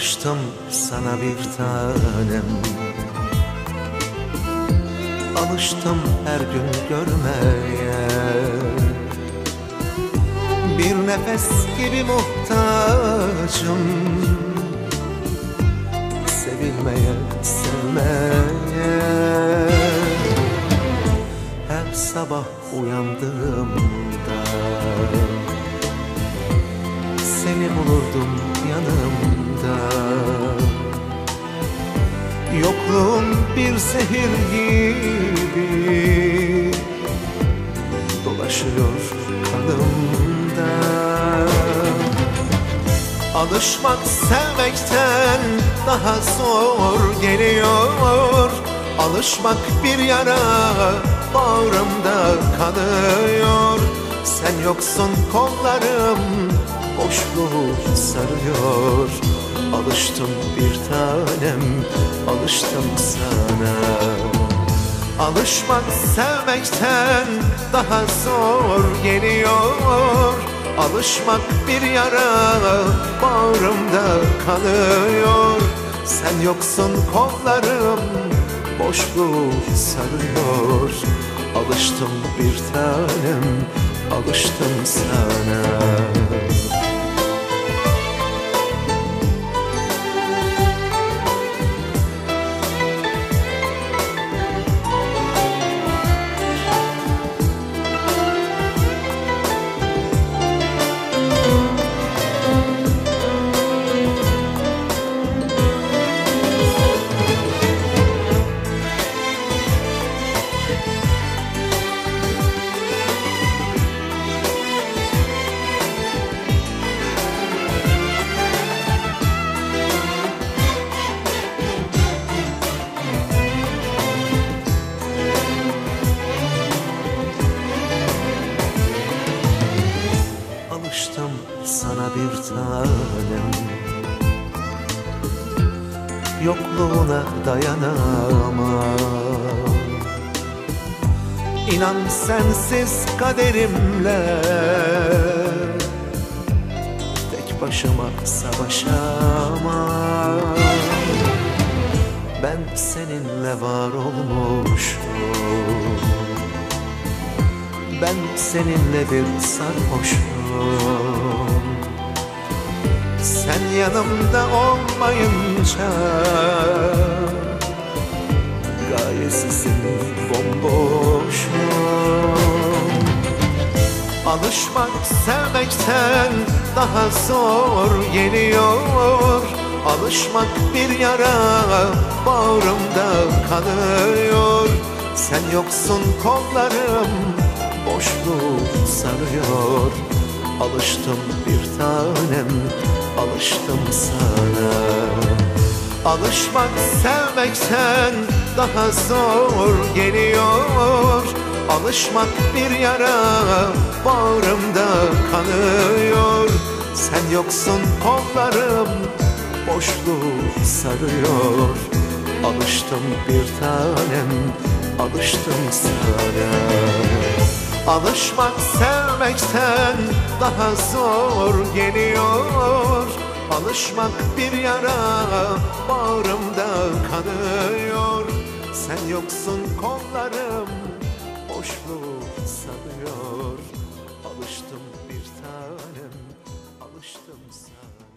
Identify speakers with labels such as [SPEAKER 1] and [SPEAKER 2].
[SPEAKER 1] Alıştım sana bir tanem. Alıştım her gün görmeye. Bir nefes gibi muhtacım. Sevilmeye, sevmeye. Her sabah uyandığımda Seni bulurdum yanımda Yokluğun bir zehir gibi Dolaşıyor kanımda. Alışmak sevmekten daha zor geliyor. Alışmak bir yara bağrımda kanıyor Sen yoksun kollarım boşluğu sarıyor. Alıştım bir tanem, alıştım sana. Alışmak sevmekten daha zor geliyor. Alışmak bir yara bağrımda kanıyor Sen yoksun kollarım boşluğu sarıyor. Alıştım bir tanem, alıştım sana sana bir tanem. Yokluğuna dayanamam. İnan sensiz kaderimle Tek başıma savaşamam. Ben seninle var olmuşum. Ben seninle bir sarhoşum Sen yanımda olmayınca Gayesizim bomboşum Alışmak sevmekten daha zor geliyor. Alışmak bir yara bağrımda kanıyor Sen yoksun kollarım boşluğu sarıyor. Alıştım bir tanem, alıştım sana. Alışmak sevmekten daha zor geliyor. Alışmak bir yara bağrımda kanıyor. Sen yoksun kollarım boşluğu sarıyor. Alıştım bir tanem, alıştım sana Alışmak sevmekten daha zor geliyor. Alışmak bir yara bağrımda kanıyor. Sen yoksun kollarım boşluğu sarıyor Alıştım bir tanem, alıştım sana